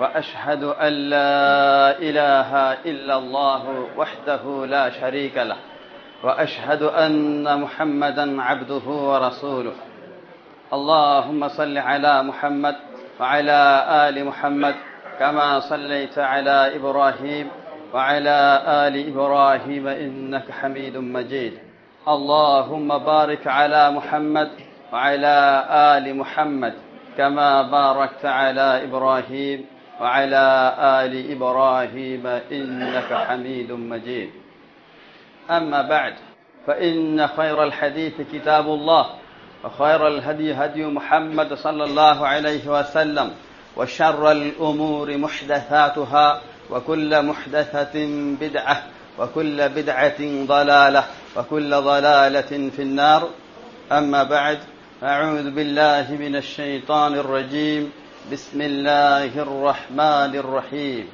وأشهد أن لا إله إلا الله وحده لا شريك له وأشهد أن محمدا عبده ورسوله. اللهم صل على محمد وعلى آل محمد كما صليت على إبراهيم وعلى آل إبراهيم إنك حميد مجيد. اللهم بارك على محمد وعلى آل محمد كما باركت على إبراهيم وعلى آل إبراهيم إنك حميد مجيد. أما بعد فإن خير الحديث كتاب الله وخير الهدي هدي محمد صلى الله عليه وسلم وشر الأمور محدثاتها وكل محدثة بدعة وكل بدعة ضلالة وكل ضلالة في النار. أما بعد أعوذ بالله من الشيطان الرجيم. بسم الله الرحمن الرحيم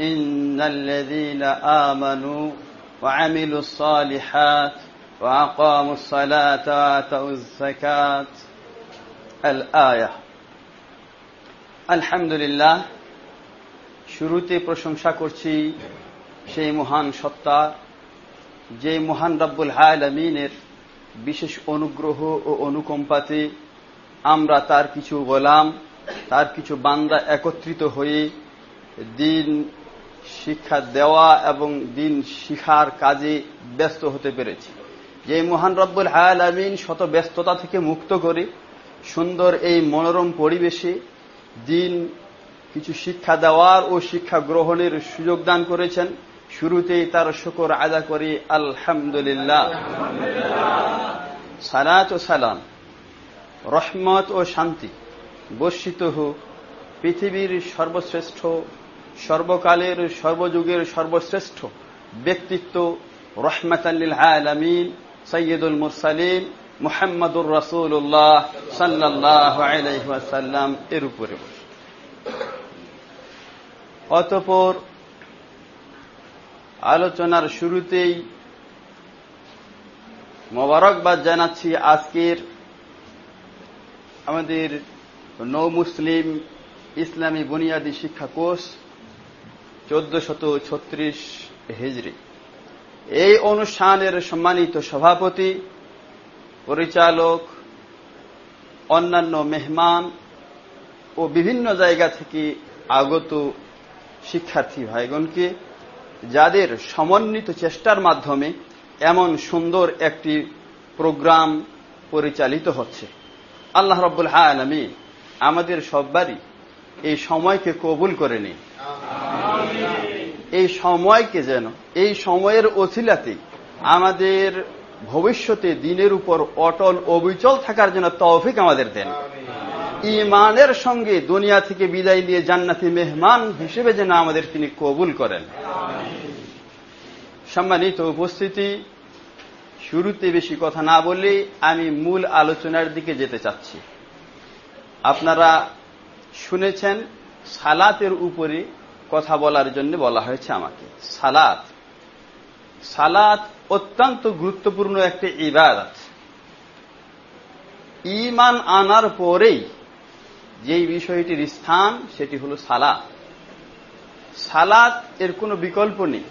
إن الذين آمنوا وعملوا الصالحات وأقاموا الصلاة وآتوا الزكاة الآية আলহামদুলিল্লাহ শুরুতে প্রশংসা করছি সেই মহান সত্তা যে মহান রব্বুল আলমিনের বিশেষ অনুগ্রহ ও অনুকম্পাতে আমরা তার কিছু গোলাম তার কিছু বান্দা একত্রিত হয়ে দিন শিক্ষা দেওয়া এবং দিন শিখার কাজে ব্যস্ত হতে পেরেছি। যে মহান রব্বুল আলামিন শত ব্যস্ততা থেকে মুক্ত করে সুন্দর এই মনোরম পরিবেশে দিন কিছু শিক্ষা দেওয়ার ও শিক্ষা গ্রহণের সুযোগ দান করেছেন। শুরুতেই তার শুকর আদা করি, আলহামদুলিল্লাহ। সালাত ও সালাম, রহমত ও শান্তি। বর্ষিত হোক, পৃথিবীর সর্বশ্রেষ্ঠ, সর্বকালের সর্বযুগের সর্বশ্রেষ্ঠ ব্যক্তিত্ব রহমাতাল্লিল আলামিন সৈয়দুল মুরসালিম মুহাম্মদুর রসুল্লাহ সাল্লাহ আলাইসাল্লাম এর উপরে। অতপর আলোচনার শুরুতেই মোবারকবাদ জানাচ্ছি আজকের আমাদের নৌ মুসলিম ইসলামী বুনিয়াদী শিক্ষা কোষ চোদ্দ শত ছত্রিশ হিজড়ি এই অনুষ্ঠানের সম্মানিত সভাপতি, পরিচালক, অন্যান্য মেহমান ও বিভিন্ন জায়গা থেকে আগত শিক্ষার্থী ভাইগণকে, যাদের সমন্বিত চেষ্টার মাধ্যমে এমন সুন্দর একটি প্রোগ্রাম পরিচালিত হচ্ছে। আল্লাহ রব্বুল আলমী আমাদের সববারই এই সময়কে কবুল করে নিন। এই সময়কে যেন, এই সময়ের অছিলাতে আমাদের ভবিষ্যতে দিনের উপর অটল অবিচল থাকার জন্য তৌফিক আমাদের দেন। ইমানের সঙ্গে দুনিয়া থেকে বিদায় নিয়ে জান্নাতি মেহমান হিসেবে যেন আমাদের তিনি কবুল করেন। সম্মানিত উপস্থিতি, শুরুতে বেশি কথা না বলে আমি মূল আলোচনার দিকে যেতে চাচ্ছি। আপনারা শুনেছেন সালাতের উপরে কথা বলার জন্য বলা হয়েছে আমাকে। সালাত। সালাত অত্যন্ত গুরুত্বপূর্ণ একটি ইবাদত। ইমান আনার পরেই যেই বিষয়টির স্থান, সেটি হল সালাত। সালাত এর কোনো বিকল্প নেই।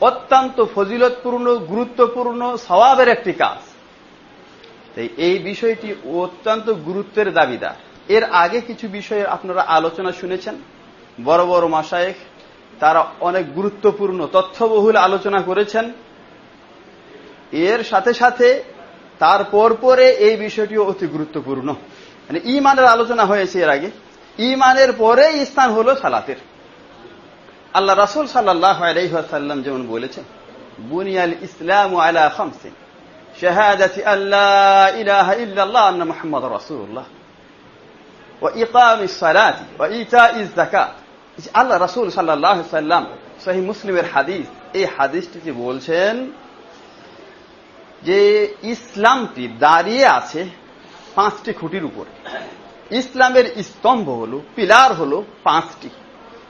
অত্যন্ত ফজিলতপূর্ণ, গুরুত্বপূর্ণ স্বভাবের একটি কাজ। এই বিষয়টি অত্যন্ত গুরুত্বের দাবিদার। এর আগে কিছু বিষয়ে আপনারা আলোচনা শুনেছেন। বড় বড় মাসায়েক তারা অনেক গুরুত্বপূর্ণ, তথ্যবহুল আলোচনা করেছেন। এর সাথে সাথে তার পরে এই বিষয়টিও অতি গুরুত্বপূর্ণ। মানে ইমানের আলোচনা হয়েছে এর আগে। ইমানের পরে স্থান হল সালাতের। আল্লাহ রাসুল সাল্লাহ আলাইসাল্লাম যেমন বলেছেন, বুনিয়াল ইসলাম আলা খামসিন। শাহাদাতি আল্লাহ ইলাহা ইল্লাল্লাহ আন্না মুহাম্মদ রাসূলুল্লাহ ওয়া ইকামিস সালাতি ওয়া ইতাইজ যাকাত আল্লাহ রাসূল সাল্লাল্লাহু আলাইহি সাল্লাম সহি মুসলিমের হাদিস এই হাদিসটি বলছেন যে ইসলামটি দাঁড়িয়ে আছে পাঁচটি খুঁটির উপরে। ইসলামের স্তম্ভ হল, পিলার হল পাঁচটি।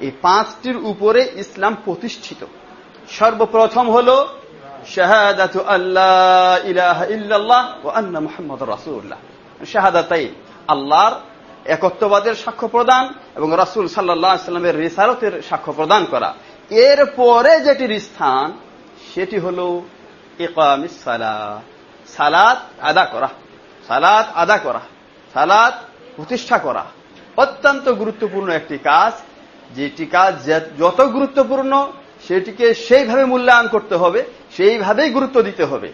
এই পাঁচটির উপরে ইসলাম প্রতিষ্ঠিত। সর্বপ্রথম হল শাহাদাত আল্লাহ ইল্লাল্লাহ ও আল্লাহর একত্ববাদের সাক্ষ্য প্রদান এবং রাসুল সাল্লামের রিসারতের সাক্ষ্য প্রদান করা। এর পরে যেটির স্থান, সেটি হল সালাত আদা করা। সালাত আদা করা। সালাত প্রতিষ্ঠা করা। অত্যন্ত গুরুত্বপূর্ণ একটি কাজ, যেটি কাজ যত গুরুত্বপূর্ণ, সেটিকে সেইভাবে মূল্যায়ন করতে হবে। সেইভাবেই গুরুত্ব দিতে হবে।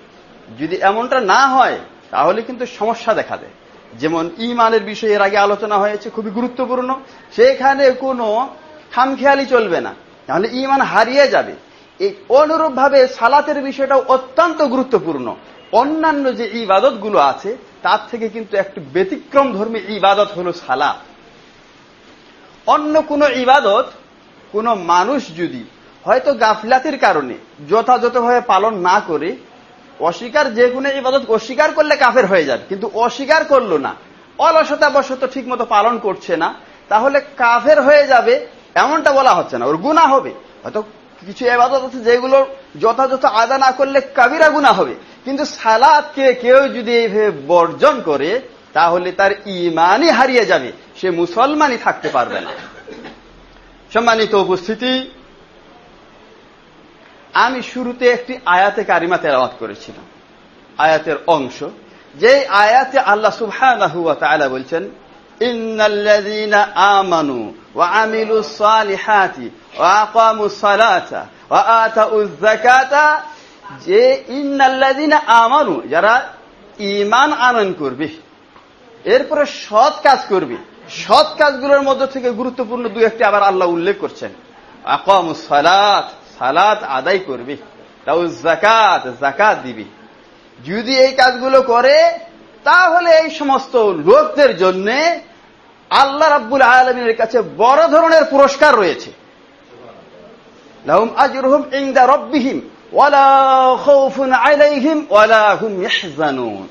যদি এমনটা না হয়, তাহলে কিন্তু সমস্যা দেখা দেয়। যেমন ইমানের বিষয়ে এর আগে আলোচনা হয়েছে, খুবই গুরুত্বপূর্ণ। সেখানে কোনো খামখেয়ালি চলবে না। তাহলে ইমান হারিয়ে যাবে। এই অনুরূপ ভাবে সালাতের বিষয়টাও অত্যন্ত গুরুত্বপূর্ণ। অন্যান্য যে ইবাদতগুলো আছে, তার থেকে কিন্তু একটু ব্যতিক্রম ধর্মী ইবাদত হল সালাত। অন্য কোন ইবাদত, কোন মানুষ যদি হয়তো গাফলাতির কারণে যথাযথভাবে পালন না করে অস্বীকার যে কোনো ইবাদত অস্বীকার করলে কাফের হয়ে যাবে কিন্তু অস্বীকার করল না অলসতা বশত ঠিক মতো পালন করছে না, তাহলে কাফের হয়ে যাবে এমনটা বলা হচ্ছে না। ওর গুণা হবে। হয়তো কিছু এবাদত আছে যেগুলো যথাযথ আদা না করলে কাবিরা গুণা হবে। কিন্তু সালাদকে কেউ যদি এইভাবে বর্জন করে, তাহলে তার ইমানই হারিয়ে যাবে। সে মুসলমানই থাকতে পারবে না। সম্মানিত উপস্থিতি আমি শুরুতে একটি আয়াতে কারিমা তেলাওয়াত করেছিলাম। আয়াতের অংশ। যে আয়াতে আল্লাহ সুবহানাহু ওয়া বলছেন আমানু যে আমানু, যারা ঈমান আনয়ন করবে, এরপরে সৎ কাজ করবে, সৎ কাজগুলোর মধ্যে থেকে গুরুত্বপূর্ণ দুই একটি আবার আল্লাহ উল্লেখ করছেন। আকামুস সালাত সালাত আদায় করবে। তাও জাকাত জাকাত দিবি। যদি এই কাজগুলো করে, তাহলে এই সমস্ত লোকদের জন্য আল্লাহ রাব্বুল আলমিনের কাছে বড় ধরনের পুরস্কার রয়েছে। ইনদা রব্বিহিম, ওয়ালা আলাইহিম, ওয়ালা হুম ইয়াহজানুন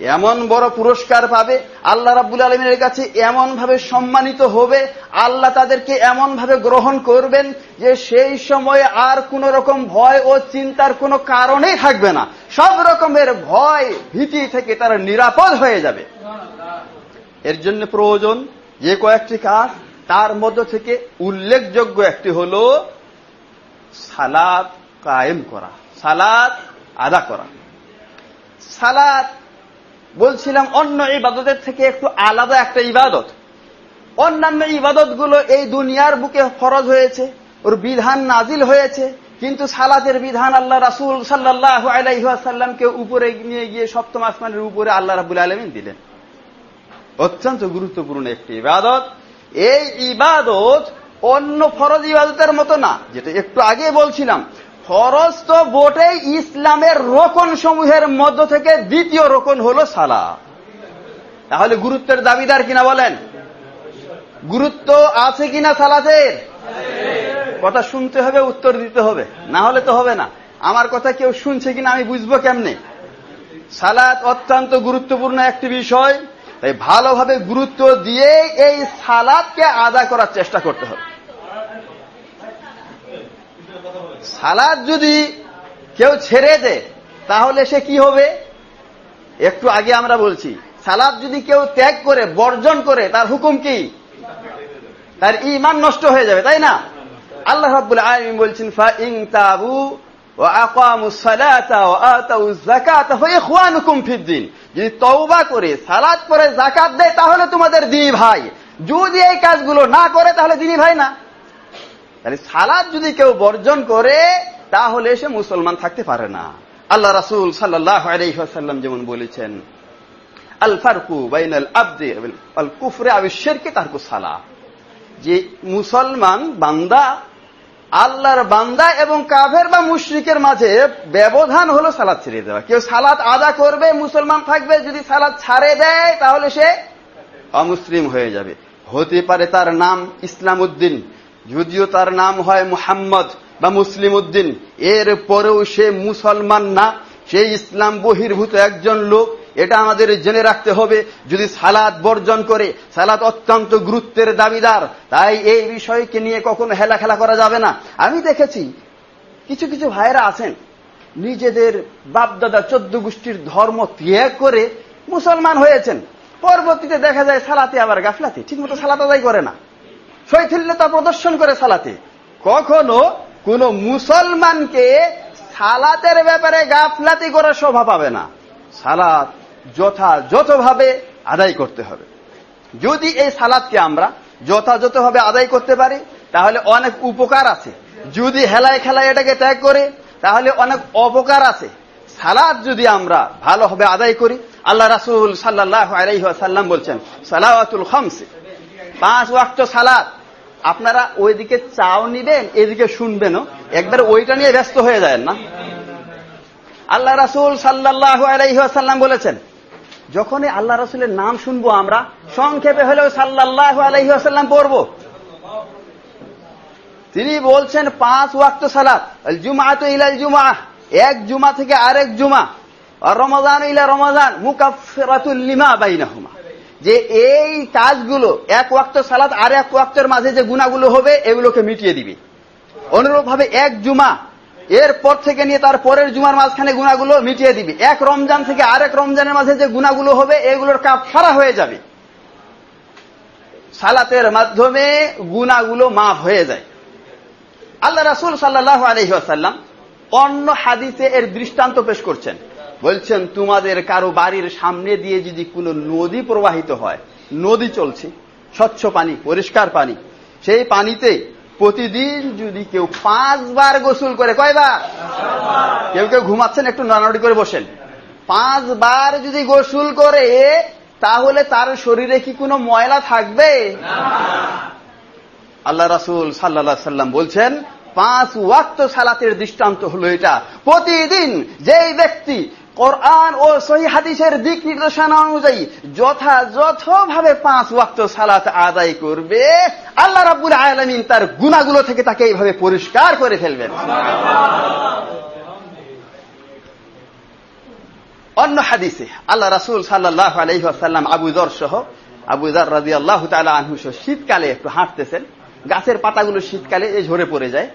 এমন বড় পুরস্কার পাবে, আল্লাহ রাব্বুল আলমিনের কাছে এমন ভাবে সম্মানিত হবে, আল্লাহ তাদেরকে এমন ভাবে গ্রহণ করবেন যে সেই সময়ে আর কোন রকম ভয় ও চিন্তার কোনো কারণেই থাকবে না। সব রকমের ভয়, ভীতি থেকে তারা নিরাপদ হয়ে যাবে। এর জন্য প্রয়োজন যে কয়েকটি কাজ, তার মধ্য থেকে উল্লেখযোগ্য একটি হল সালাদ কায়েম করা, সালাদ আদা করা। সালাদ বলছিলাম অন্য ইবাদতের থেকে একটু আলাদা একটা ইবাদত। অন্যান্য ইবাদতগুলো এই দুনিয়ার বুকে ফরজ হয়েছে, ওর বিধান নাজিল হয়েছে, কিন্তু সালাতের বিধান আল্লাহ রাসুল সাল্লাহ আলাইসাল্লামকে উপরে নিয়ে গিয়ে সপ্তম আসমানের উপরে আল্লাহ রাবুল আলমিন দিলেন। অত্যন্ত গুরুত্বপূর্ণ একটি ইবাদত। এই ইবাদত অন্য ফরজ ইবাদতের মতো না, যেটা একটু আগে বলছিলাম ফরজ তো বোটেই ইসলামের রোকন সমূহের মধ্য থেকে দ্বিতীয় রোকন হল সালা তাহলে গুরুত্বের দাবিদার কিনা বলেন? গুরুত্ব আছে কিনা সালাতের? কথা শুনতে হবে, উত্তর দিতে হবে। না হলে তো হবে না। আমার কথা কেউ শুনছে কিনা আমি বুঝব কেমনে? সালাত অত্যন্ত গুরুত্বপূর্ণ একটি বিষয়। তাই ভালোভাবে গুরুত্ব দিয়ে এই সালাদকে আদা করার চেষ্টা করতে হবে। সালাদ যদি কেউ ছেড়ে দেয় তাহলে সে কি হবে? একটু আগে আমরা বলছি, সালাদ যদি কেউ ত্যাগ করে, বর্জন করে, তার হুকুম কি? তার ইমান নষ্ট হয়ে যাবে, তাই না? আল্লাহ রাব্বুল আলামিন বলছেন, ফা ইন তাবু যদি তওবা করে সালাত পড়ে যাকাত দেয়, তাহলে তোমাদের দিনী ভাই। যদি এই কাজগুলো না করে, তাহলে দিনী ভাই না। তাহলে সালাদ যদি কেউ বর্জন করে, তাহলে সে মুসলমান থাকতে পারে না। আল্লাহ রাসুল আলাইসাল্লাম যেমন বলেছেন, আল ফারকু বাইনাল আব্দে আল কুফরে আবিশ্বরকে তারকু সালা যে মুসলমান বান্দা, আল্লাহর বান্দা এবং কাভের বা মুশরিকের মাঝে ব্যবধান হলো সালাদ ছেড়ে দেওয়া। কেউ সালাদ আদা করবে, মুসলমান থাকবে, যদি সালাদ ছাড়ে দেয়, তাহলে সে অমুসলিম হয়ে যাবে। হতে পারে তার নাম ইসলাম উদ্দিন যদিও তার নাম হয় মুহাম্মদ বা মুসলিম উদ্দিন এর পরেও সে মুসলমান না, সে ইসলাম বহির্ভূত একজন লোক, এটা আমাদের জেনে রাখতে হবে। যদি সালাদ বর্জন করে সালাদ অত্যন্ত গুরুত্বের দাবিদার, তাই এই বিষয়কে নিয়ে কখনো হেলা খেলা করা যাবে না। আমি দেখেছি, কিছু কিছু ভাইরা আছেন, নিজেদের বাপদাদা চোদ্দ গোষ্ঠীর ধর্ম ত্যাগ করে মুসলমান হয়েছেন। পরবর্তীতে দেখা যায় সালাতে আবার গাফলাতে, ঠিকমতো সালাত আদায় করে না। শৈথিল্যতা প্রদর্শন করে সালাতে। কখনো কোন মুসলমানকে সালাতের ব্যাপারে গাফলাতি করার শোভা পাবে না। সালাত যথাযথভাবে আদায় করতে হবে। যদি এই সালাদকে আমরা যথাযথভাবে আদায় করতে পারি, তাহলে অনেক উপকার আছে। যদি হেলায় খেলায় এটাকে ত্যাগ করে, তাহলে অনেক অপকার আছে। সালাদ যদি আমরা ভালোভাবে আদায় করি, আল্লাহ রাসুল সাল্লাহ আলাইসাল্লাম বলছেন, সালাওয়াতুল খামসে। পাঁচ ওয়াক্ত সালাদ আপনারা ওইদিকে চাও নিবেন, এদিকে শুনবেনও। একবার ওইটা নিয়ে ব্যস্ত হয়ে যায় না। আল্লাহ রাসুল সাল্লাহ আলাইসাল্লাম বলেছেন, যখনই আল্লাহ রাসুলের নাম শুনব আমরা, সংক্ষেপে হলেও সাল্লাহ আলাইসাল্লাম পড়ব। তিনি বলছেন, পাঁচ ওয়াক্ত সালাত জুমা তো ইলাল জুমা এক জুমা থেকে আরেক জুমা রমজান ইলা রমজান মুকাফিরাতুল লিমা বাইনাহুমা। যে এই কাজগুলো, এক ওয়াক্ত সালাত আর এক ওয়াক্তের মাঝে যে গুণাগুলো হবে, এগুলোকে মিটিয়ে দিবে। অনুরূপ ভাবে এক জুমা এর পর থেকে নিয়ে তার পরের জুমার মাঝখানে গুণাগুলো মিটিয়ে দিবে। এক রমজান থেকে আরেক রমজানের মাঝে যে গুণাগুলো হবে, এগুলোর কাপ ফারা হয়ে যাবে। সালাতের মাধ্যমে গুণাগুলো মাফ হয়ে যায়। আল্লাহ রাসুল সাল্লাহ আলহিহাসাল্লাম অন্য হাদিসে এর দৃষ্টান্ত পেশ করছেন। বলছেন, তোমাদের কারও বাড়ির সামনে দিয়ে যদি কোনো নদী প্রবাহিত হয়, নদী চলছে, স্বচ্ছ পানি, পরিষ্কার পানি, সেই পানিতে প্রতিদিন যদি কেউ পাঁচবার গোসল করে, কয়বার? কেউ কেউ ঘুমাচ্ছেন, একটু নানাড়ি করে বসেন। পাঁচবার যদি গোসল করে, তাহলে তার শরীরে কি কোনো ময়লা থাকবে? আল্লাহ রাসুল সাল্লা সাল্লাম বলছেন, পাঁচ ওয়াক্ত সালাতের দৃষ্টান্ত হলো এটা। প্রতিদিন যেই ব্যক্তি কোরআন ও সহি হাদিসের দিক নির্দেশনা অনুযায়ী যথাযথভাবে পাঁচ ওয়াক্ত সালাত আদায় করবে। আল্লাহ রাব্বুল আলমিন তার গুণাগুলো থেকে তাকে এইভাবে পরিষ্কার করে ফেলবেন। অন্য হাদিসে আল্লাহ রাসুল সাল্লাহ আলহিহাসাল্লাম আবুদর সহ আবুদার রাজি আল্লাহ আনহু সহ শীতকালে একটু হাঁটতেছেন। গাছের পাতাগুলো শীতকালে ঝরে পড়ে যায়।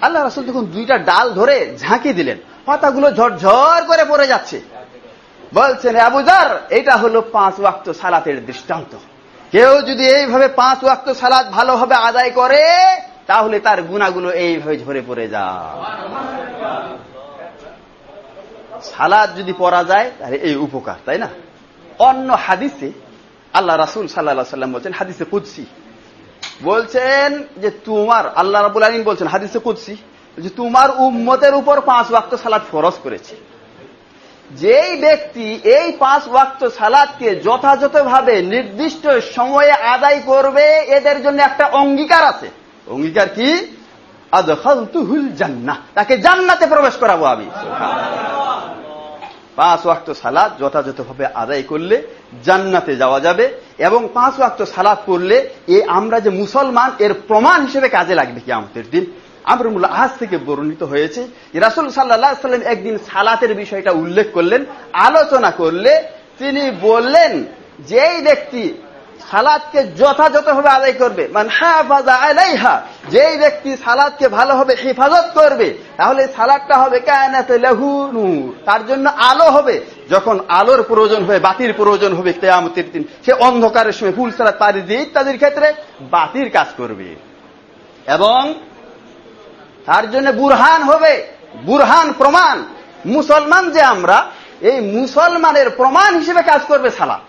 আল্লাহ রাসুল তখন দুইটা ডাল ধরে ঝাঁকি দিলেন। পাতাগুলো ঝরঝর করে পড়ে যাচ্ছে। বলছেন আবুদার এটা হলো পাঁচ ওয়াক্ত সালাতের দৃষ্টান্ত। কেউ যদি এইভাবে পাঁচ ওয়াক্ত সালাত ভালোভাবে আদায় করে, তাহলে তার গুণাগুলো এইভাবে ঝরে পড়ে যায়। সালাদ যদি পড়া যায়, তাহলে এই উপকার, তাই না? অন্য হাদিসে আল্লাহ রাসুল সাল্লাহ সাল্লাম বলছেন, হাদিসে কুদ্সি। বলছেন যে তোমার, আল্লাহ রাবুল আলম বলছেন, হাদিসে কুদ্সি, যে তোমার উম্মতের উপর পাঁচ ওয়াক্ত সালাদ ফরজ করেছে। যেই ব্যক্তি এই পাঁচ ওয়াক্ত সালাদকে যথাযথভাবে নির্দিষ্ট সময়ে আদায় করবে, এদের জন্য একটা অঙ্গীকার আছে। অঙ্গীকার কি? আদখালতুহুল জান্নাহ। তাকে জান্নাতে প্রবেশ করাবো আমি। পাঁচ ওয়াক্ত সালাদ যথাযথভাবে আদায় করলে জান্নাতে যাওয়া যাবে। এবং পাঁচ ওয়াক্ত সালাদ পড়লে এ আমরা যে মুসলমান, এর প্রমাণ হিসেবে কাজে লাগবে কি আমাদের দিন। আমরুল্লাহ আজ থেকে বর্ণিত হয়েছে রাসুল সাল্লাহ একদিন সালাতের বিষয়টা উল্লেখ করলেন, আলোচনা করলে তিনি বললেন, যেই ব্যক্তি সালাদকে যথাযথভাবে আদায় করবে মানে আলাইহা, যেই ব্যক্তি সালাদকে ভালোভাবে হেফাজত করবে, তাহলে সালাদটা হবে কায়নাতে লাহু নূর, তার জন্য আলো হবে। যখন আলোর প্রয়োজন হবে বাতির প্রয়োজন হবে কেয়ামতের দিন, সে অন্ধকারের সময় ফুল সালাদ পারি দিয়ে ইত্যাদির ক্ষেত্রে বাতির কাজ করবে। এবং তার জন্য বুরহান হবে। বুরহান প্রমাণ। মুসলমান যে আমরা, এই মুসলমানের প্রমাণ হিসেবে কাজ করবে সালাদ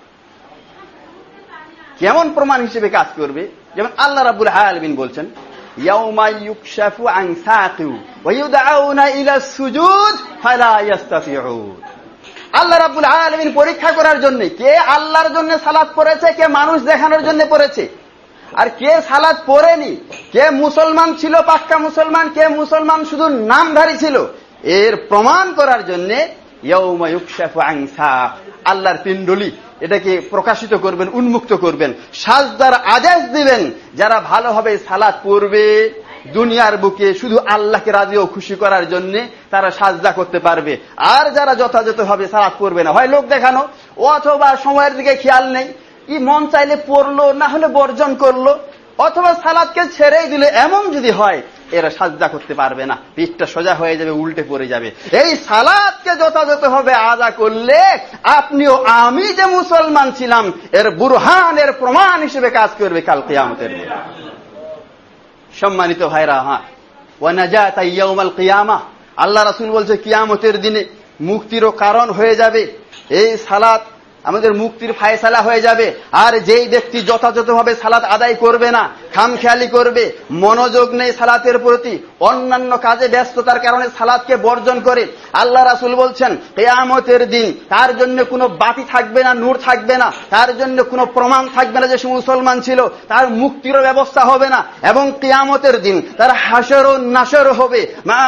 কেমন প্রমাণ হিসেবে কাজ করবে? যেমন আল্লাহ রাবুল আলমিন বলছেন আল্লাহ রাবুল আলমিন পরীক্ষা করার জন্য কে আল্লাহর জন্য সালাদ পড়েছে, কে মানুষ দেখানোর জন্য পড়েছে? আর কে সালাদ পড়েনি? কে মুসলমান ছিল, পাক্কা মুসলমান? কে মুসলমান শুধু নামধারী ছিল? এর প্রমাণ করার জন্য আল্লাহর পিণ্ডলি, এটাকে প্রকাশিত করবেন, উন্মুক্ত করবেন, সাজদার আদেশ দিবেন, যারা ভালোভাবে সালাদ পড়বে দুনিয়ার বুকে শুধু আল্লাহকে রাজি ও খুশি করার জন্য তারা সাজদা করতে পারবে। আর যারা যথাযথভাবে সালাত করবে না, হয় লোক দেখানো, অথবা সময়ের দিকে খেয়াল নেই কি মন চাইলে পড়ল, না হলে বর্জন করল, অথবা সালাদকে ছেড়েই দিলে এমন যদি হয়, এরা সাজদা করতে পারবে না। পিঠটা সোজা হয়ে যাবে, উল্টে পড়ে যাবে। এই সালাদকে যথাযথভাবে আদা করলে আপনিও আমি যে মুসলমান ছিলাম, এর বুরহান, এর প্রমাণ হিসেবে কাজ করবে কাল কেয়ামতের দিন। সম্মানিত ভাইরা হ্যাঁ ওয়ানাজাত ইয়াউমাল কিয়ামা। আল্লাহ রাসুল বলছে, কিয়ামতের দিনে মুক্তিরও কারণ হয়ে যাবে। এই সালাত আমাদের মুক্তির ফায়সালা হয়ে যাবে। আর যেই ব্যক্তি যথাযথভাবে সালাত আদায় করবে না, খামখেয়ালি করবে, মনোযোগ নেই সালাতের প্রতি, অন্যান্য কাজে ব্যস্ততার কারণে সালাদকে বর্জন করে, আল্লাহ রাসুল বলছেন, কেয়ামতের দিন তার জন্য কোনো বাতি থাকবে না, নূর থাকবে না, তার জন্য কোনো প্রমাণ থাকবে না যে সে মুসলমান ছিল, তার মুক্তিরও ব্যবস্থা হবে না, এবং কেয়ামতের দিন তার হাসর নাসর হবে। মা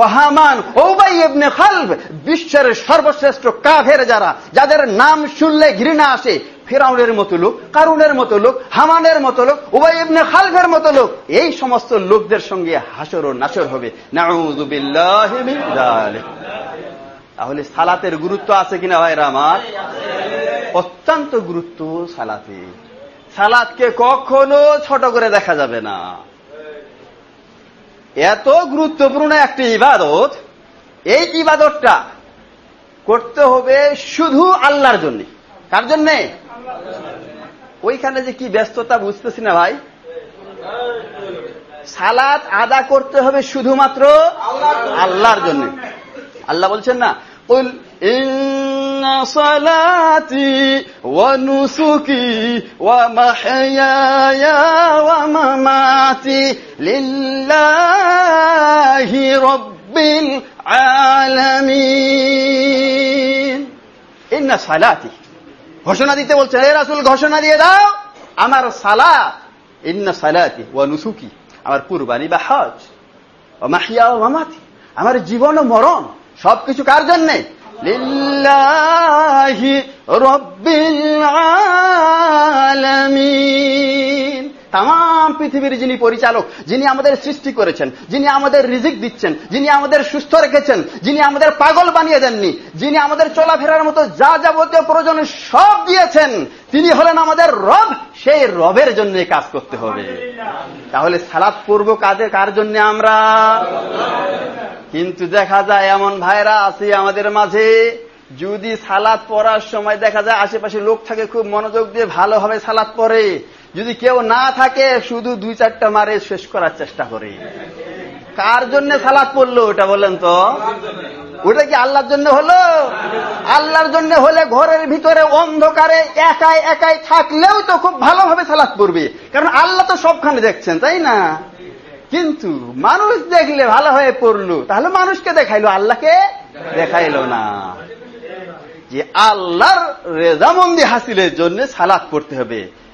ও হামান ওবাই ইবনে খালব বিশ্বের সর্বশ্রেষ্ঠ কাফের যারা, যাদের নাম শুনলে ঘৃণা আসে, ফেরাউনের মতো লোক, কারুনের মতো লোক, হামানের মতো লোক, উবাই ইবনে খালফের মতো লোক, এই সমস্ত লোকদের সঙ্গে হাসর ও নাসর হবে। তাহলে সালাতের গুরুত্ব আছে কিনা ভাইরা আমার? অত্যন্ত গুরুত্ব সালাতে। সালাতকে কখনো ছোট করে দেখা যাবে না। এত গুরুত্বপূর্ণ একটি ইবাদত, এই ইবাদতটা করতে হবে শুধু আল্লাহর জন্য কার জন্যে ওইখানে যে কি ব্যস্ততা বুঝতেছি না ভাই সালাত আদা করতে হবে শুধুমাত্র আল্লাহর জন্য আল্লাহ বলছেন না قل إن صلاتي ونسكي ومحياي ومماتي لله رب সালাতি। ঘোষণা দিতে বলছে এ রাসুল, ঘোষণা দিয়ে দাও, আমার সালাত, ইন্না সালাতি ও নুসুকি, আমার কুরবানি বা হজ ও মাহিয়া ও মামাতি, আমার জীবন ও মরণ, সবকিছু কার জন্যে? লিল্লাহি রব্বিল আলামিন। তাম পৃথিবীর যিনি পরিচালক, যিনি আমাদের সৃষ্টি করেছেন, যিনি আমাদের রিজিক দিচ্ছেন, যিনি আমাদের সুস্থ রেখেছেন, যিনি আমাদের পাগল বানিয়ে দেননি, যিনি আমাদের চলাফেরার মতো যা যাবতীয় প্রয়োজন সব দিয়েছেন, তিনি হলেন আমাদের রব। সেই রবের জন্য কাজ করতে হবে। তাহলে সালাদ পূর্ব কাজে, কার জন্য আমরা? কিন্তু দেখা যায় এমন ভাইরা আছে আমাদের মাঝে, যদি সালাদ পড়ার সময় দেখা যায় আশেপাশে লোক থাকে, খুব মনোযোগ দিয়ে ভালোভাবে সালাদ পড়ে। যদি কেউ না থাকে, শুধু দুই চারটা মারে শেষ করার চেষ্টা করে। কার জন্য সালাদ পড়ল ওটা বলেন তো? ওটা কি আল্লাহর জন্য হলো? আল্লাহর জন্য হলে ঘরের ভিতরে অন্ধকারে একাই একাই থাকলেও তো খুব ভালোভাবে সালাদ পড়বে। কারণ আল্লাহ তো সবখানে দেখছেন, তাই না? কিন্তু মানুষ দেখলে ভালো হয়ে পড়ল, তাহলে মানুষকে দেখাইলো, আল্লাহকে দেখাইলো না। যে আল্লাহর রেজামন্দি হাসিলের জন্য সালাদ পড়তে হবে।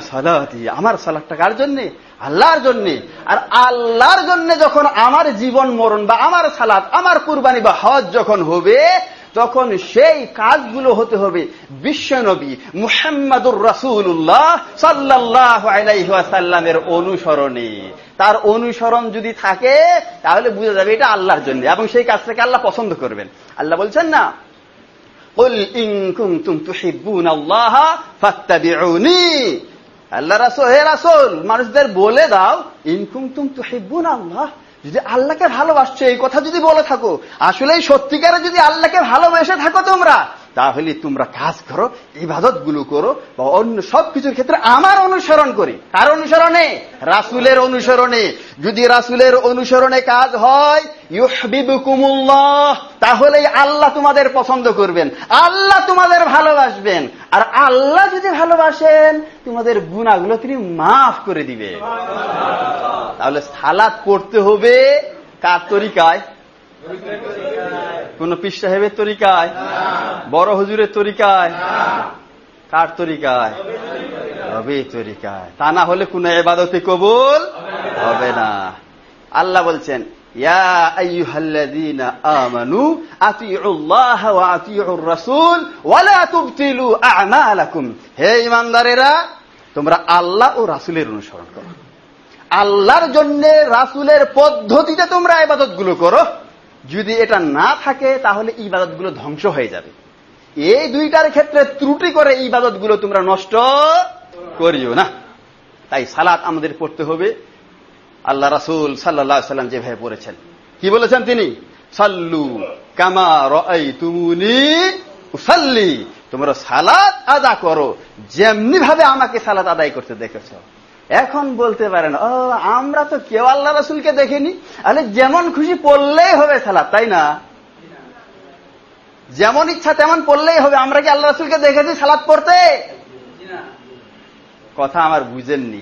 সালাতি, আমার সালাদটা কার জন্যে? আল্লাহর জন্যে। আর আল্লাহর জন্য যখন আমার জীবন মরণ বা আমার সালাদ, আমার কুরবানি বা হজ যখন হবে, তখন সেই কাজগুলো হতে হবে বিশ্বনবী মুহাম্মাদুর রাসুল্লাহ সাল্লাহ আলাইসাল্লামের অনুসরণে। তার অনুসরণ যদি থাকে, তাহলে বুঝা যাবে এটা আল্লাহর জন্য এবং সেই কাজটাকে আল্লাহ পছন্দ করবেন। আল্লাহ বলছেন, না আল্লাহ রাসুল, হে রাসুল, মানুষদের বলে দাও ইনকুম তুম তু হিব্বুন আল্লাহ। যদি আল্লাহকে ভালোবাসছো, এই কথা যদি বলে থাকো আসলে সত্যিকারে যদি আল্লাহকে ভালোবেসে থাকো তোমরা তাহলে তোমরা কাজ করো ইবাদতগুলো করো বা অন্য সবকিছুর ক্ষেত্রে আমার অনুসরণ করি। কার অনুসরণে? রাসুলের অনুসরণে। যদি রাসুলের অনুসরণে কাজ হয়, ইউহবিবুকুমুল্লাহ, তাহলেই আল্লাহ তোমাদের পছন্দ করবেন, আল্লাহ তোমাদের ভালোবাসবেন। আর আল্লাহ যদি ভালোবাসেন, তোমাদের গুণাগুলো তিনি মাফ করে দিবে তাহলে সালাদ পড়তে হবে কার তরিকায়? কোন পীর সাহেবের তরিকায়? বড় হুজুরের তরিকায়? কার তরিকায়? রবি তরিকায়। তা না হলে কোন এবাদতে কবুল হবে না। আল্লাহ বলছেন তোমরা আল্লাহ ও রাসুলের অনুসরণ করো। আল্লাহর জন্য রাসুলের পদ্ধতিতে তোমরা এবাদতগুলো করো। যদি এটা না থাকে, তাহলে ইবাদতগুলো ধ্বংস হয়ে যাবে। এই দুইটার ক্ষেত্রে ত্রুটি করে ইবাদতগুলো তোমরা নষ্ট করিও না। তাই সালাত আমাদের পড়তে হবে। আল্লাহ রাসুল সাল্লাহ সাল্লাম যেভাবে পড়েছেন। কি বলেছেন তিনি? সাল্লু কামা রাই তুমুনি সাল্লি তোমরা সালাত আদা করো। যেমনি ভাবে আমাকে সালাত আদায় করতে দেখেছ। এখন বলতে পারেন, ও, আমরা তো কেউ আল্লাহ রাসুলকে দেখিনি। আরে, যেমন খুশি পড়লেই হবে সালাত, তাই না? যেমন ইচ্ছা তেমন পড়লেই হবে, আমরা কি আল্লাহ রাসুলকে দেখেছি সালাত পড়তে? কথা আমার বুঝেননি।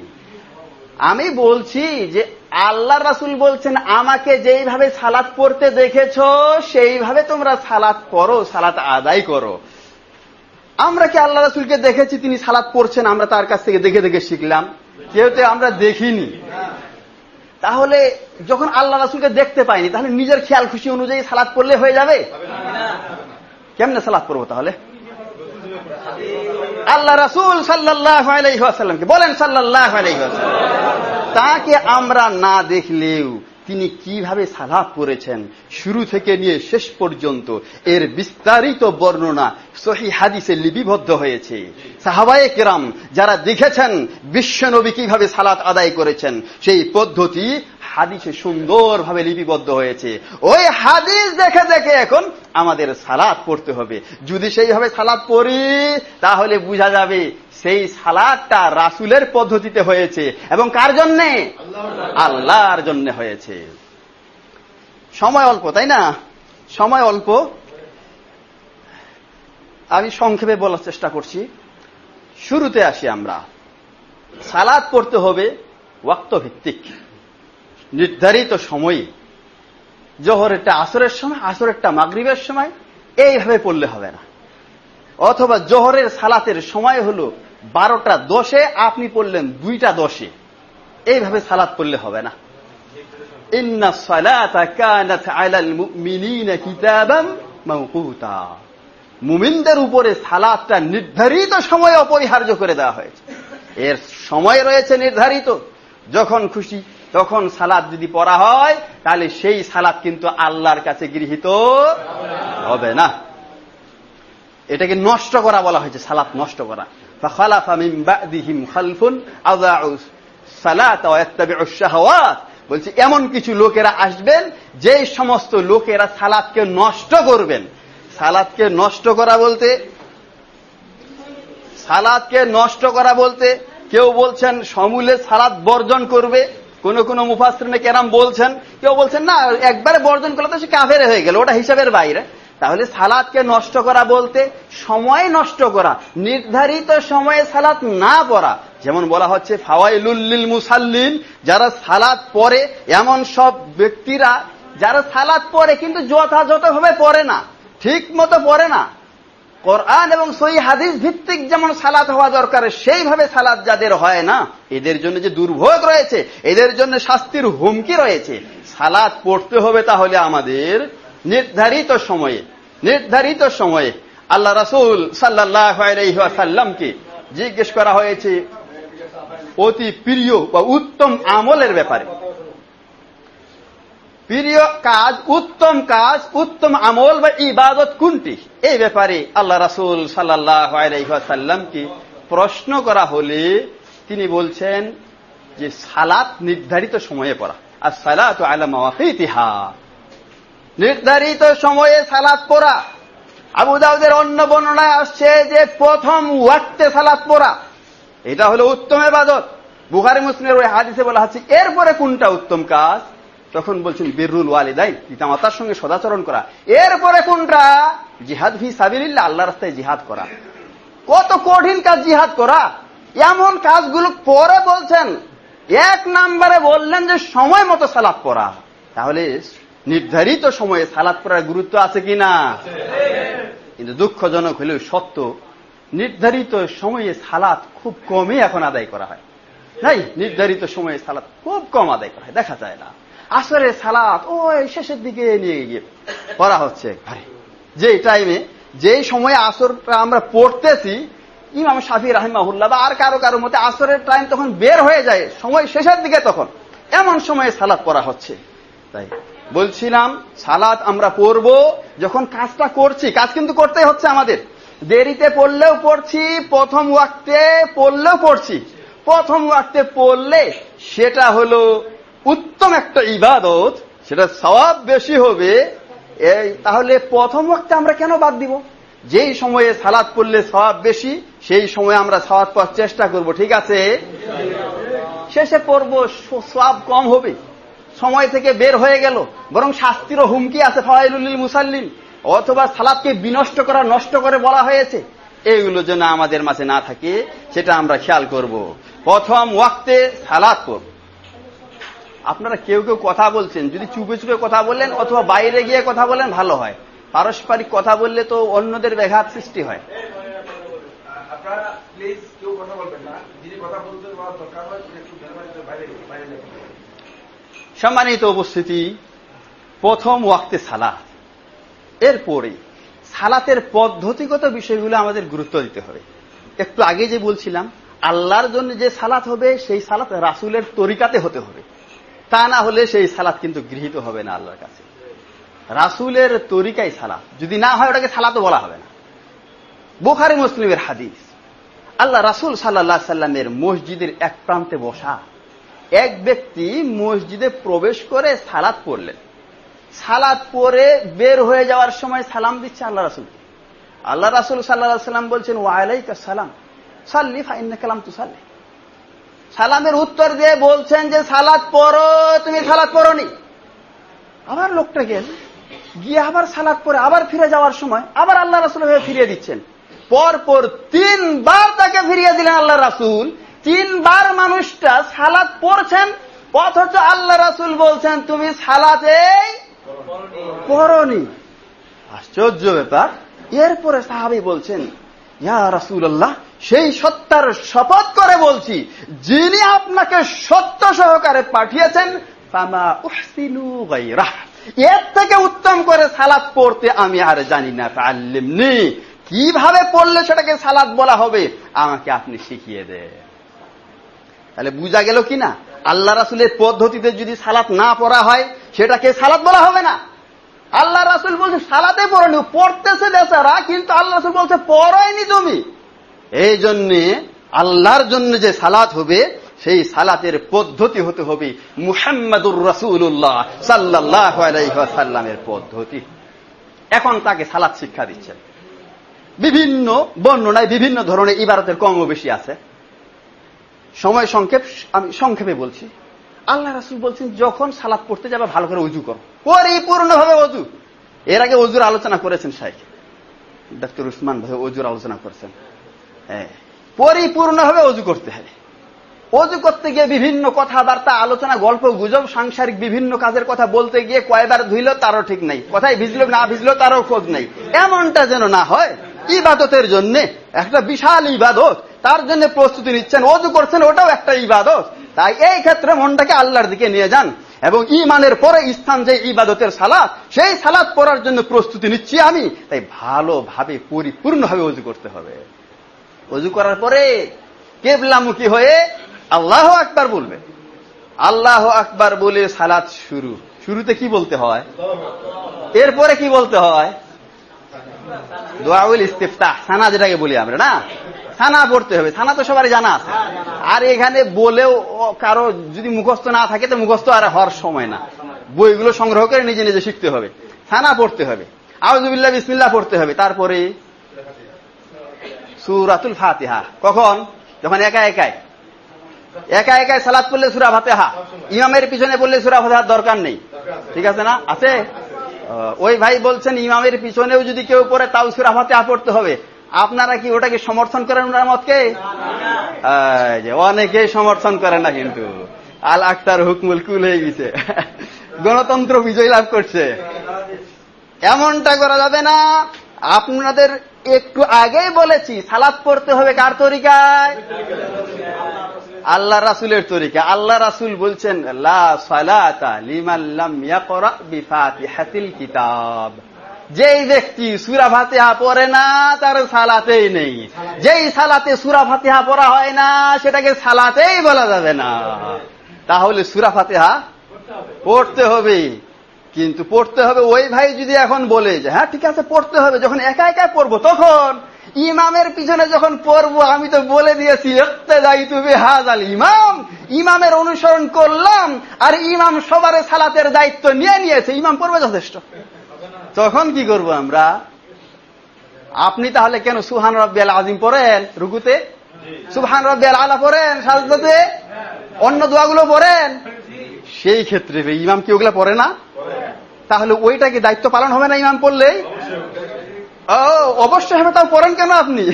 আমি বলছি যে, আল্লাহ রাসুল বলছেন, আমাকে যেইভাবে সালাত পড়তে দেখেছ, সেইভাবে তোমরা সালাত করো সালাত আদায় করো। আমরা কি আল্লাহ রাসুলকে দেখেছি, তিনি সালাত পড়ছেন, আমরা তার কাছ থেকে দেখে দেখে শিখলাম। কেউ তো আমরা দেখিনি। তাহলে যখন আল্লাহ রাসুলকে দেখতে পাইনি, তাহলে নিজের খেয়াল খুশি অনুযায়ী সালাদ পড়লে হয়ে যাবে? কেমনে সালাদ পড়ব তাহলে? আল্লাহ রাসুল সাল্লাহ বলেন সাল্লাহ তাকে আমরা না দেখলেও তিনি কীভাবে সালাদ পড়েছেন? শুরু থেকে নিয়ে শেষ পর্যন্ত এর বিস্তারিত বর্ণনা সহি হাদিসে লিপিবদ্ধ হয়েছে। সাহাবায়ে কেরাম যারা দেখেছেন বিশ্বনবী কীভাবে সালাত আদায় করেছেন, সেই পদ্ধতি হাদিসে সুন্দরভাবে লিপিবদ্ধ হয়েছে। ওই হাদিস দেখে দেখে এখন আমাদের সালাদ পড়তে হবে। যদি সেইভাবে সালাদ পড়ি, তাহলে বোঝা যাবে সেই সালাদটা রাসুলের পদ্ধতিতে হয়েছে এবং কার জন্যে? আল্লাহর জন্য হয়েছে। সময় অল্প, তাই না? সময় অল্প। আমি সংক্ষেপে বলার চেষ্টা করছি। শুরুতে আসি আমরা। সালাদ পড়তে হবে ভিত্তিক নির্ধারিত সময়ে। জোহরেরটা আসরের সময়, আসরেরটা মাগরীবের সময়, এইভাবে পড়লে হবে না। অথবা জোহরের সালাতের সময় হল বারোটা দশে, আপনি পড়লেন দুইটা দশে। এইভাবে সালাত পড়লে হবে না। ইন্না সালাতা কানাত মুমিনিনা কিতাবাম মাওকুতা। মুমিনদের উপরে সালাদটা নির্ধারিত সময়ে অপরিহার্য করে দেওয়া হয়েছে। এর সময় রয়েছে নির্ধারিত। যখন খুশি, তখন সালাদ যদি পড়া হয়, তাহলে সেই সালাদ কিন্তু আল্লাহর কাছে গৃহীত হবে না। এটাকে নষ্ট করা বলা হয়েছে, সালাত নষ্ট করা। বলছি, এমন কিছু লোকেরা আসবেন যে সমস্ত লোকেরা সালাদকে নষ্ট করবেন সালাদকে নষ্ট করা বলতে, সালাদকে নষ্ট করা বলতে কেউ বলছেন সমূলে সালাদ বর্জন করবে, কোন কোন মুফাসরিনে কেরাম বলছেন, কেউ বলছেন না, একবারে বর্জন করলে তো সে কাফের হয়ে গেল, ওটা হিসাবের বাইরে। তাহলে সালাদকে নষ্ট করা বলতে সময় নষ্ট করা, নির্ধারিত সময়ে সালাত না পড়া, যেমন বলা হচ্ছে ফাওয়াইলুল্লিল মুসাল্লিন, যারা সালাদ পড়ে, এমন সব ব্যক্তিরা যারা সালাদ পড়ে কিন্তু যথাযথভাবে পড়ে না। ঠিক মতো পড়ে না। কোরআন এবং সই হাদিস ভিত্তিক যেমন সালাত হওয়া দরকার, সেইভাবে সালাদ যাদের হয় না, এদের জন্য যে দুর্ভোগ রয়েছে, এদের জন্য শাস্তির হুমকি রয়েছে। সালাদ পড়তে হবে তাহলে আমাদের নির্ধারিত সময়ে নির্ধারিত সময়ে আল্লাহ রাসুল সাল্লাহামকে জিজ্ঞেস করা হয়েছে অতি প্রিয় বা উত্তম আমলের ব্যাপারে। প্রিয় কাজ, উত্তম কাজ, উত্তম আমল বা ইবাদত কোনটি? এই ব্যাপারে আল্লাহ রাসুল সাল্লাহামকে প্রশ্ন করা হলে তিনি বলছেন যে সালাত নির্ধারিত সময়ে পড়া। আর সালাত আলামা নির্ধারিত সময়ে সালাত পড়া। আবু দাউদের অন্য বর্ণনায় আসছে যে প্রথম ওয়াক্তে সালাত পড়া। এটা হলো উত্তম এবাদত বুখারি, মুসলিমের ওই হাদিসে বলা হচ্ছে, এরপরে কোনটা উত্তম কাজ? তখন বলছেন, বিরুল ওয়ালিদাই পিতামাতার সঙ্গে সদাচরণ করা। এরপরে কোনটা? জিহাদ ভি সাবিল্লা আল্লাহ রাস্তায় জিহাদ করা। কত কঠিন কাজ জিহাদ করা। এমন কাজগুলো পরে বলছেন, এক নাম্বারে বললেন যে সময় মতো সালাদ পড়া। তাহলে নির্ধারিত সময়ে সালাদ পড়ার গুরুত্ব আছে কি না? কিন্তু দুঃখজনক হলেও সত্য, নির্ধারিত সময়ে সালাদ খুব কমই এখন আদায় করা হয়। নাই, নির্ধারিত সময়ে সালাদ খুব কম আদায় করা হয়, দেখা যায় না। আসরে সালাত, ওই শেষের দিকে নিয়ে গিয়ে পড়া হচ্ছে ঘরে। যে টাইমে যেই সময়ে আসরটা আমরা পড়তেছি, ইমাম শাফি রাহিমাহুল্লাহ বা আর কারও কারও মতে আসরের টাইম তখন বের হয়ে যায়, সময় শেষের দিকে তখন। এমন সময়ে সালাদ পড়া হচ্ছে। তাই বলছিলাম সালাদ আমরা পড়ব, যখন কাজটা করছি, কাজ কিন্তু করতেই হচ্ছে আমাদের। দেরিতে পড়লেও পড়ছি, প্রথম ওয়াক্তে পড়লেও পড়ছি। প্রথম ওয়াক্তে পড়লে সেটা হলো উত্তম একটা ইবাদত, সেটা সওয়াব বেশি হবে, এই তাহলে প্রথম ওয়াক্তে আমরা কেন বাদ দিব? যেই সময়ে সালাদ পড়লে সওয়াব বেশি, সেই সময়ে আমরা সালাদ পড়ার চেষ্টা করব, ঠিক আছে? শেষে পড়ব সওয়াব কম হবে। সময় থেকে বের হয়ে গেল, বরং শাস্তিরও হুমকি আছে ফাইলুল মুসাল্লিন অথবা সালাদকে বিনষ্ট করা, নষ্ট করে বলা হয়েছে। এইগুলো যেন আমাদের মাঝে না থাকে, সেটা আমরা খেয়াল করব। প্রথম ওয়াক্তে সালাদ করব আপনারা কেউ কেউ কথা বলছেন। যদি চুপে চুপে কথা বললেন অথবা বাইরে গিয়ে কথা বলেন ভালো হয়। পারস্পরিক কথা বললে তো অন্যদের ব্যাঘাত সৃষ্টি হয়। সম্মানিত উপস্থিতি প্রথম ওয়াক্তে সালাত। এরপরে সালাতের পদ্ধতিগত বিষয়গুলো আমাদের গুরুত্ব দিতে হবে। একটু আগে যে বলছিলাম আল্লাহর জন্য যে সালাত হবে সেই সালাত রাসুলের তরিকাতে হতে হবে। তা না হলে সেই সালাত কিন্তু গৃহীত হবে না আল্লাহর কাছে। রাসুলের তরিকাই সালাত। যদি না হয় ওটাকে সালাতও বলা হবে না। বোখারি মুসলিমের হাদিস। আল্লাহ রাসুল সাল্লাহ সাল্লামের মসজিদের এক প্রান্তে বসা। এক ব্যক্তি মসজিদে প্রবেশ করে সালাত পড়লেন। সালাদ পরে বের হয়ে যাওয়ার সময় সালাম দিচ্ছে আল্লাহ রাসুল আল্লাহ রাসুল সাল্লাহ সাল্লাম বলছেন ওয়ালাইকা সালাম সাল্লি ফাইন্না কালাম তু সাল্লি সালামের উত্তর দিয়ে বলছেন যে, সালাদ পড়ো, তুমি সালাদ পড়নি? আবার লোকটা গেল, গিয়ে আবার সালাদ পরে আবার ফিরে যাওয়ার সময় আবার আল্লাহ রাসুল হয়ে ফিরিয়ে দিচ্ছেন। পর পর তিনবার তাকে ফিরিয়ে দিলেন আল্লাহ রাসুল। তিনবার মানুষটা সালাদ পড়ছেন, অথচ আল্লাহ রাসুল বলছেন, তুমি সালাতে পড়নি। আশ্চর্য ব্যাপার। এরপরে সাহাবি বলছেন, ইয়া রাসুল্লাহ সেই সত্তার শপথ করে বলছি, যিনি আপনাকে সত্য সহকারে পাঠিয়েছেন এর থেকে উত্তম করে সালাদ পড়তে আমি আর জানি না আল্লিমনি কীভাবে পড়লে সেটাকে সালাদ বলা হবে, আমাকে আপনি শিখিয়ে দেন। তাহলে বুঝা গেল কি না? আল্লাহ রাসুলের পদ্ধতিতে যদি সালাত না পড়া হয়, সেটাকে সালাত বলা হবে না। আল্লাহ রাসুল বলছে সালাতে পড়েনি পড়তেছে বেচারা, কিন্তু আল্লাহ রাসুল বলছে পড়ায়নি তুমি। এই জন্যে আল্লাহর জন্য যে সালাত হবে, সেই সালাতের পদ্ধতি হতে হবে মুহাম্মদুর রসুল্লাহ সাল্লাহ আলাইসাল্লামের পদ্ধতি। এখন তাকে সালাত শিক্ষা দিচ্ছেন। বিভিন্ন বর্ণনায় বিভিন্ন ধরনের ইবারতের কম বেশি আছে। সময় সংক্ষেপ, আমি সংক্ষেপে বলছি। আল্লাহ রাসুল বলছেন, যখন সালাদ পড়তে যাবে, ভালো করে উজু করো। পরিপূর্ণভাবে অজু এর আগে অজুর আলোচনা করেছেন শাইখ। ডাক্তার উসমান ভাই অজুর আলোচনা করেছেন। পরিপূর্ণভাবে অজু করতে হবে অজু করতে গিয়ে বিভিন্ন কথাবার্তা, আলোচনা, গল্প, গুজব, সাংসারিক বিভিন্ন কাজের কথা বলতে গিয়ে কয়বার ধুইল তারও ঠিক নাই। কোথায় ভিজল না ভিজল তারও খোঁজ নেই। এমনটা যেন না হয়, ইবাদতের জন্য একটা বিশাল ইবাদত। তার জন্য প্রস্তুতি নিচ্ছেন, অজু করছেন, ওটাও একটা ইবাদত। তাই এই ক্ষেত্রে মনটাকে আল্লাহর দিকে নিয়ে যান এবং ইমানের পরে স্থান যে ইবাদতের সালাদ সেই সালাদ পড়ার জন্য প্রস্তুতি নিচ্ছি আমি। তাই ভালোভাবে পরিপূর্ণভাবে অজু করতে হবে। অজু করার পরে কেবলামুখী হয়ে আল্লাহ আকবার বলবে। আল্লাহ আকবার বলে সালাদ শুরু। শুরুতে কি বলতে হয়? এরপরে কি বলতে হয়? দোয়াউল ইস্তিফতাহ, সানা যেটাকে বলি আমরা, না? সানা পড়তে হবে, সানা তো সবারই জানা আছে। আর এখানে বলেও কারও যদি মুখস্থ না থাকে, তো মুখস্থ আর হওয়ার সময় না। বইগুলো সংগ্রহ করে নিজে নিজে শিখতে হবে। সানা পড়তে হবে। আউজুবিল্লাহ বিসমিল্লাহ পড়তে হবে। তারপরে সুরাতুল ফাতিহা। কখন? যখন একা একাই। একা একাই সালাদ পড়লে সুরা ফাতেহা। ইমামের পিছনে বললে সুরা ফাতেহার দরকার নেই। ঠিক আছে না? আছে? ওই ভাই বলছেন, ইমামের পিছনেও যদি কেউ পড়ে, তাও সুরা ফাতেহা পড়তে হবে। আপনারা কি ওটাকে সমর্থন করেন ওনার মতকে? অনেকে সমর্থন করে না কিন্তু। আল আক্তার হুকমুল কুল হয়ে গেছে। গণতন্ত্র বিজয় লাভ করছে। এমনটা করা যাবে না। আপনাদের একটু আগেই বলেছি সালাদ পড়তে হবে কার তরিকায়? আল্লাহ রাসুলের তরিকা আল্লাহ রাসুল বলছেন কিতাব। যেই ব্যক্তি সুরা ফাতিহা পড়ে না, তার সালাতেই নেই। যেই সালাতে সুরা ফাতিহা পড়া হয় না, সেটাকে সালাতেই বলা যাবে না। তাহলে সুরা ফাতেহা পড়তে হবে। কিন্তু পড়তে হবে ওই ভাই যদি এখন বলে যে হ্যাঁ ঠিক আছে, পড়তে হবে, যখন একা একা পড়ব, তখন ইমামের পিছনে যখন পড়ব, আমি তো বলে দিয়েছি তুমি হাজ আল ইমাম। ইমামের অনুসরণ করলাম, আর ইমাম সবার সালাতের দায়িত্ব নিয়ে নিয়েছে, ইমাম পড়বে যথেষ্ট। তখন কি করব আমরা? আপনি তাহলে কেন সুহান রব্বিয়াল আজিম পড়েন রুকুতে? সুহান রব্বিয়াল আলা পড়েন সাজদাতে? অন্য দোয়াগুলো পড়েন? সেই ক্ষেত্রে ইমাম কি ওগুলা পড়ে না? তাহলে ওইটা কি দায়িত্ব পালন হবে না ইমাম পড়লেই? ও, অবশ্যই হবে, তাও পড়েন কেন আপনি?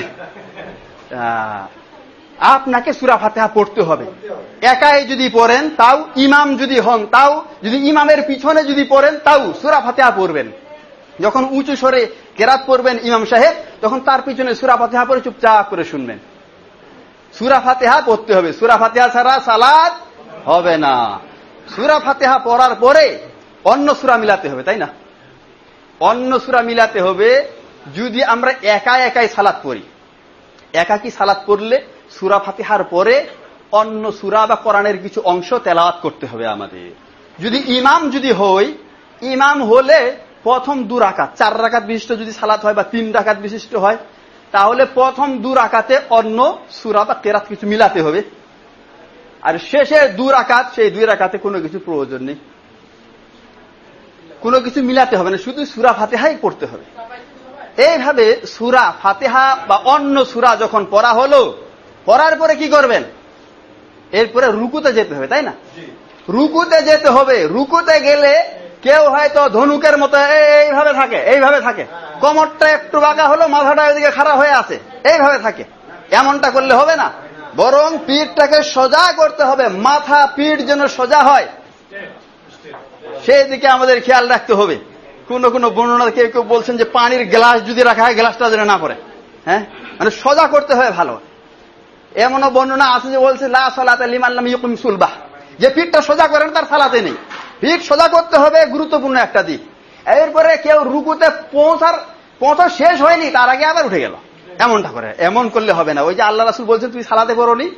আপনাকে সুরা ফাতেহা পড়তে হবে। একাই যদি পড়েন, তাও ইমাম যদি হন, তাও যদি ইমামের পিছনে যদি পড়েন, তাও সুরা ফাতেহা পড়বেন। যখন উঁচু সরে কেরাত পড়বেন ইমাম সাহেব, তখন তার পিছনে সুরা ফাতেহা পরে চুপচাপ করে শুনবেন। সুরা ফাতেহা পড়তে হবে। সুরা ফাতেহা ছাড়া সালাদ হবে না। সুরা ফাতেহা পড়ার পরে অন্য সুরা মিলাতে হবে, তাই না? অন্য সুরা মিলাতে হবে যদি আমরা একা একাই সালাত পড়ি। একাকি সালাত পড়লে সুরা ফাতিহার পরে অন্য সুরা বা কোরআনের কিছু অংশ তেলাওয়াত করতে হবে আমাদের। যদি ইমাম যদি হই, ইমাম হলে প্রথম দু রাকাত, চার রাকাত বিশিষ্ট যদি সালাত হয় বা তিন রাকাত বিশিষ্ট হয়, তাহলে প্রথম দু রাকাতে অন্য সুরা বা কেরাত কিছু মিলাতে হবে। আর শেষে দু রাকাত, সেই দুই রাকাতে কোনো কিছু প্রয়োজন নেই। কোনো কিছু মিলাতে হবে না শুধু সুরা ফাতেহাই পড়তে হবে। এইভাবে সুরা ফাতেহা বা অন্য সুরা যখন পড়া হলো পড়ার পরে কি করবেন? এরপরে রুকুতে যেতে হবে তাই না? রুকুতে যেতে হবে রুকুতে গেলে কেউ হয়তো ধনুকের মতো এইভাবে থাকে এইভাবে থাকে। কোমরটা একটু বাঁকা হলো মাথাটা ওইদিকে খারাপ হয়ে আছে এইভাবে থাকে। এমনটা করলে হবে না। বরং পিঠটাকে সোজা করতে হবে মাথা পিঠ যেন সোজা হয়। সেই দিকে আমাদের খেয়াল রাখতে হবে। কোন কোন বর্ণনা কেউ কেউ বলছেন যে পানির গ্লাস যদি রাখা হয়, গ্লাসটা যেন না পড়ে। হ্যাঁ? মানে সোজা করতে হয় ভালো। এমনও বর্ণনা আছে যে বলছে, লা যে পিঠটা সোজা করেন, তার সালাতে নেই। পিঠ সোজা করতে হবে গুরুত্বপূর্ণ একটা দিক। এরপরে কেউ রুকুতে পৌঁছার পৌঁছা শেষ হয়নি, তার আগে আবার উঠে গেল। এমনটা করে। এমন করলে হবে না। ওই যে আল্লাহ রাসুল বলছেন তুই সালাতে পড়নি?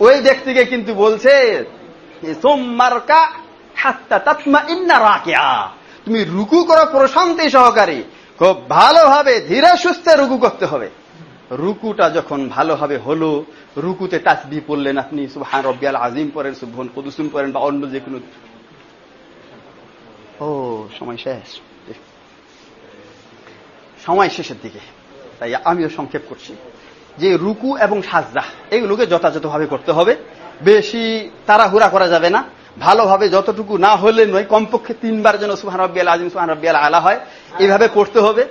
ওই ব্যক্তিকে কিন্তু বলছে সোমমার্কা তুমি রুকু করো প্রশান্তি সহকারী। খুব ভালোভাবে ধীরে সুস্থে রুকু করতে হবে। রুকুটা যখন ভালোভাবে হলো, রুকুতে তাসবি পড়লেন আপনি, সুবহান রব্বিয়াল আজিম পড়েন, সুবহান কুদুসুম পড়েন বা অন্য যে কোনো ও, সময় শেষ। সময় শেষের দিকে। তাই আমিও সংক্ষেপ করছি। যে রুকু এবং সাজদা, এগুলোকে যথাযথভাবে করতে হবে। বেশি তাড়াহুড়া করা যাবে না। ভালোভাবে যতটুকু না হলে নয়, কমপক্ষে তিনবার যেন সুহান রব্বিয়াল আজিম সুহান রব্বিয়াল আলা হয়। এইভাবে পড়তে হবে।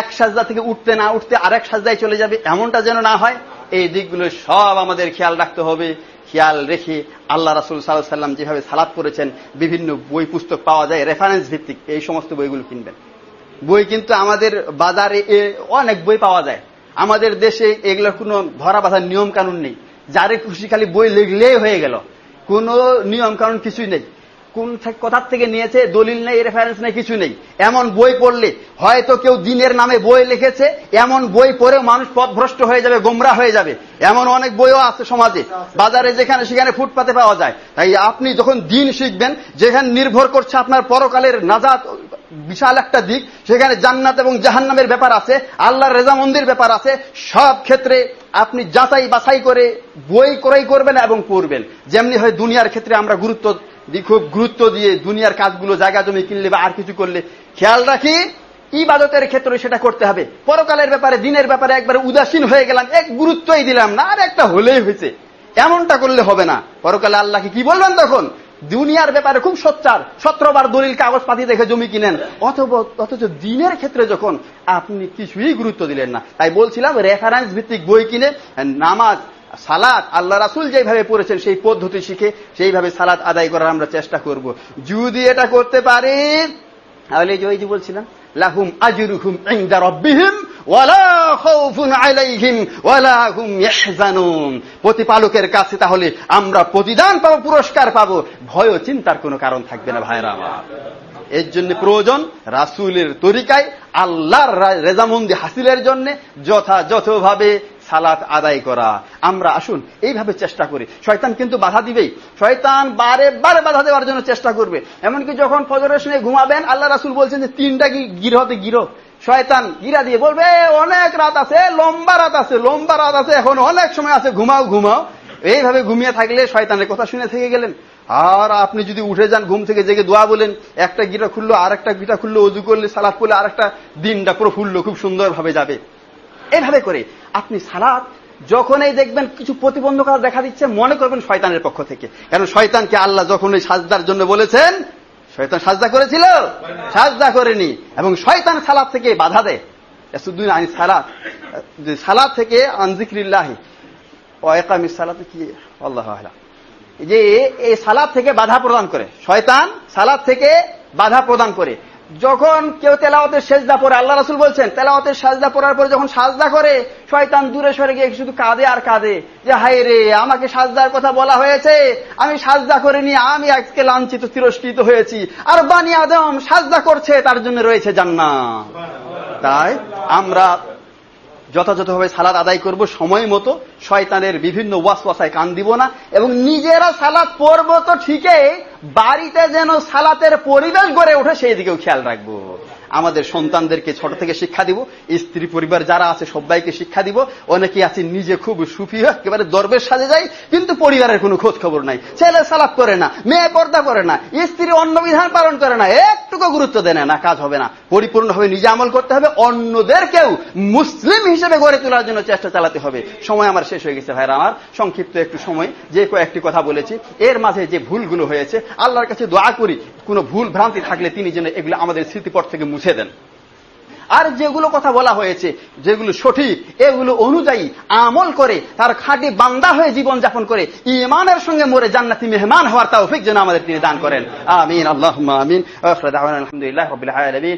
এক সাজদা থেকে উঠতে না উঠতে আরেক সাজদায় চলে যাবে, এমনটা যেন না হয়। এই দিকগুলো সব আমাদের খেয়াল রাখতে হবে। খেয়াল রেখে আল্লাহ রাসুল সাল্লাহ সাল্লাম যেভাবে সালাদ করেছেন, বিভিন্ন বই পুস্তক পাওয়া যায় রেফারেন্স ভিত্তিক, এই সমস্ত বইগুলো কিনবেন। বই কিন্তু আমাদের বাজারে অনেক বই পাওয়া যায়। আমাদের দেশে এগুলোর কোনো ধরা বাঁধার নিয়ম কানুন নেই। যারে খুশি খালি বই লিখলেই হয়ে গেল। কোন নিয়ম কানুন কিছুই নেই কোন কোথার থেকে নিয়েছে, দলিল নেই রেফারেন্স নেই, কিছু নেই। এমন বই পড়লে, হয়তো কেউ দিনের নামে বই লিখেছে, এমন বই পড়েও মানুষ পথভ্রষ্ট হয়ে যাবে, গোমরা হয়ে যাবে। এমন অনেক বইও আছে সমাজে। বাজারে যেখানে, সেখানে ফুটপাতে পাওয়া যায়। তাই আপনি যখন দিন শিখবেন, যেখানে নির্ভর করছে আপনার পরকালের নাজাত, বিশাল একটা দিক, সেখানে জান্নাত এবং জাহান্নামের ব্যাপার আছে, আল্লাহর রেজামন্দির ব্যাপার আছে, সব ক্ষেত্রে আপনি যাচাই বাছাই করে বই ক্রয় করবেন এবং পড়বেন। যেমনি হয় দুনিয়ার ক্ষেত্রে আমরা গুরুত্ব খুব গুরুত্ব দিয়ে দুনিয়ার কাজগুলো, জায়গা জমি কিনলে বা আর কিছু করলে, খেয়াল রাখি, ইবাদতের ক্ষেত্রে সেটা করতে হবে। পরকালের ব্যাপারে, দিনের ব্যাপারে একবার উদাসীন হয়ে গেলাম, এক গুরুত্বই দিলাম না, আর একটা হলেই হয়েছে। এমনটা করলে হবে না। পরকালে আল্লাহকে কি বলবেন তখন? দুনিয়ার ব্যাপারে খুব সোচ্চার, সত্রবার দলিল, কাগজপাতি দেখে জমি কিনেন। অথচ দিনের ক্ষেত্রে যখন আপনি কিছুই গুরুত্ব দিলেন না। তাই বলছিলাম রেফারেন্স ভিত্তিক বই কিনে, নামাজ সালাদ আল্লাহ রাসুল যেভাবে পড়েছেন সেই পদ্ধতি শিখে সেইভাবে সালাদ আদায় করার আমরা চেষ্টা করব। যদি এটা করতে পারি তাহলে যে ওই যে বলছিলাম, লাহুম আজরুহুম রাব্বিহিম হুম ইয়াহজানুন। প্রতিপালকের কাছে তাহলে আমরা প্রতিদান পাবো, পুরস্কার পাবো। ভয় চিন্তার কোনো কারণ থাকবে না ভাইরা আমার। এর জন্য প্রয়োজন রাসুলের তরিকায় আল্লাহর রেজামন্দি হাসিলের জন্য যথাযথভাবে সালাত আদায় করা। আমরা আসুন, এইভাবে চেষ্টা করি। শয়তান কিন্তু বাধা দিবেই। শয়তান বারে বারে বাধা দেওয়ার জন্য চেষ্টা করবে। এমনকি যখন ফজরের সময় ঘুমাবেন, আল্লাহ রাসুল বলছেন যে, তিনটা কি গিরহতে গিরো। শয়তান গিরা দিয়ে বলবে অনেক রাত আছে, লম্বা রাত আছে, লম্বা রাত আছে, এখন অনেক সময় আছে, ঘুমাও ঘুমাও। এইভাবে ঘুমিয়ে থাকলে শয়তানের কথা শুনে থেকে গেলেন। আর আপনি যদি উঠে যান, ঘুম থেকে জেগে দোয়া বলেন, একটা গিটা খুললো আর একটা গিটা খুললো, অজু করলে সালাদ করলে আর একটা দিনটা প্রফুল্ল খুব সুন্দরভাবে যাবে। এভাবে করে আপনি সালাদ যখনই দেখবেন কিছু প্রতিবন্ধকতা দেখা দিচ্ছে, মনে করবেন শয়তানের পক্ষ থেকে। কারণ শয়তানকে আল্লাহ যখন ওই সাজদার জন্য বলেছেন, শয়তান সাজদা করেছিল? সাজদা করেনি। এবং শয়তান সালাদ থেকে বাধা দেয়। এসুদ্দিন আইন সালাদ সালাদ থেকে আনজিক্রিল্লাহি। ওয়াকামিস সালাতে কি? আল্লাহ যে এই সালাদ থেকে বাধা প্রদান করে। শয়তান সালাদ থেকে বাধা প্রদান করে। যখন কেউ তেলাওয়াতের সেজদা পড়ে, আল্লাহ রাসুল বলছেন, তেলাওয়াতের সাজদা পড়ার পরে যখন সাজদা করে, শয়তান দূরে সরে গিয়ে শুধু কাঁদে আর কাঁদে। যে, হায় রে, আমাকে সাজদার কথা বলা হয়েছে, আমি সাজদা করিনি, আমি আজকে লাঞ্ছিত, তিরস্কৃত হয়েছি। আর বানি আদম সাজদা করছে, তার জন্য রয়েছে জান্নাত। তাই আমরা যথাযথভাবে সালাদ আদায় করব সময় মতো, শয়তানের বিভিন্ন ওয়াসওয়াসায় কান দিব না, এবং নিজেরা সালাদ পড়ব তো ঠিকই বাড়িতে যেন সালাতের পরিবেশ গড়ে ওঠে সেই দিকেও খেয়াল রাখব। আমাদের সন্তানদেরকে ছোট থেকে শিক্ষা দিব, স্ত্রী পরিবার যারা আছে সবাইকে শিক্ষা দিব। অনেকে আছে নিজে খুব সুফি হয় একেবারে দরবেশ সাজে যায় কিন্তু পরিবারের কোনো খোঁজ খবর নাই। ছেলে সালাদ করে না, মেয়ে পর্দা করে না, স্ত্রী অন্য বিধান পালন করে না, একটুকু গুরুত্ব দেয় না কাজ হবে না। পরিপূর্ণভাবে নিজে আমল করতে হবে, অন্যদেরকেও মুসলিম হিসেবে গড়ে তোলার জন্য চেষ্টা চালাতে হবে। সময় আমার শেষ হয়ে গেছে ভাইরা আমার, সংক্ষিপ্ত একটু সময়, যে কয়েকটি কথা বলেছি। এর মাঝে যে ভুলগুলো হয়েছে, আল্লাহর কাছে দোয়া করি, কোনো ভুল ভ্রান্তি থাকলে তিনি যেন এগুলো আমাদের স্মৃতিপট থেকে মুছে দেন। আর যেগুলো কথা বলা হয়েছে, যেগুলো সঠিক, এগুলো অনুযায়ী আমল করে তার খাঁটি বান্দা হয়ে জীবন যাপন করে ইমানের সঙ্গে মরে জান্নাতি মেহমান হওয়ার তৌফিক যেন আমাদের তিনি দান করেন। আমিন, আল্লাহুম্মা আমিন। আলহামদুলিল্লাহি রাব্বিল আলামিন।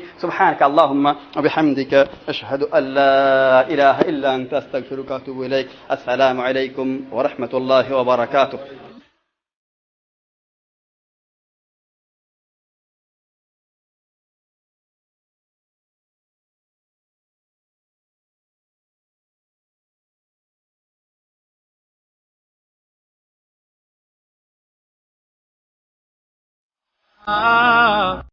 Ah.